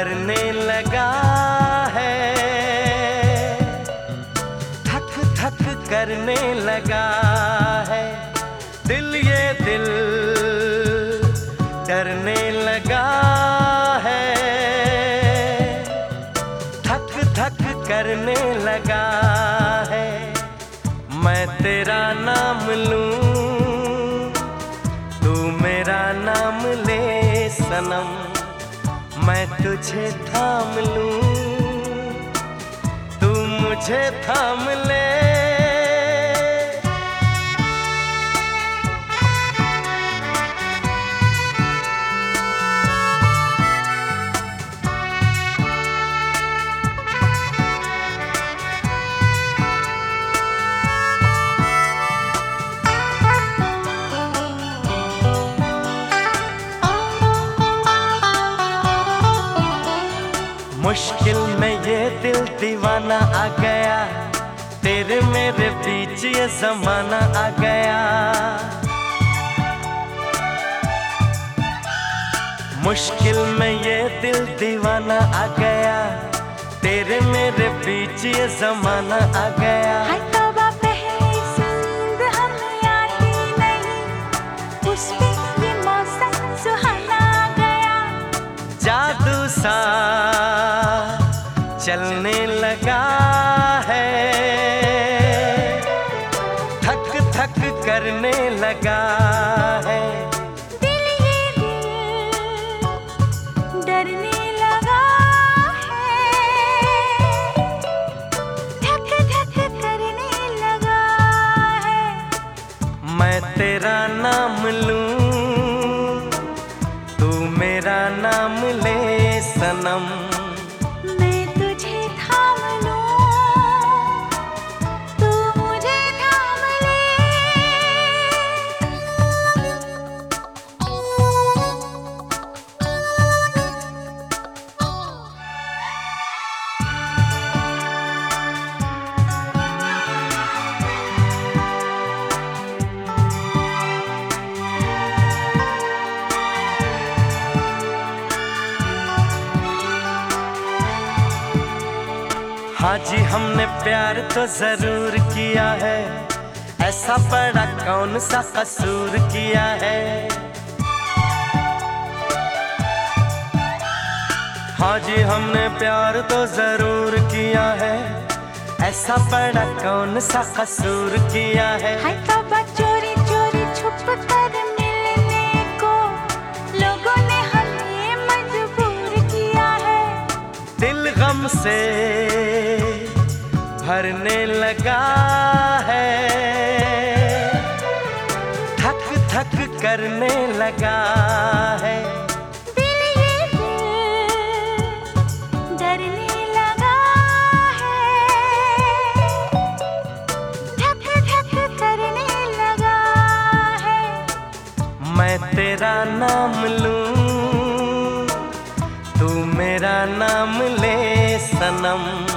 डरने लगा है। थक थक करने लगा है। दिल ये दिल डरने लगा है। थक थक करने लगा है। मैं तेरा नाम लूँ, तू मेरा नाम ले सनम। मैं तुझे थाम लूँ तू मुझे थाम ले। मुश्किल में ये दिल दीवाना आ गया। तेरे मेरे बीच ये जमाना आ गया। मुश्किल में ये दिल दीवाना आ गया। तेरे मेरे बीच ये जमाना आ गया। जादू सा चलने लगा है। थक थक करने लगा है। दिल ये दिल डरने लगा है। धक धक करने लगा है। मैं तेरा नाम लूँ तू मेरा नाम ले सनम। हाँ जी हमने प्यार तो ज़रूर किया है। ऐसा बड़ा कौन सा कसूर किया है? हाँ जी हमने प्यार तो ज़रूर किया है। ऐसा बड़ा कौन सा कसूर किया है? हाय तौबा चोरी चोरी छुप कर मिलने को लोगों ने हमें मजबूर किया है। दिल गम से भरने लगा है। थक थक करने लगा है। दिल ये दिल डरने लगा है। धक धक करने लगा मैं तेरा नाम लूँ तू मेरा नाम ले सनम।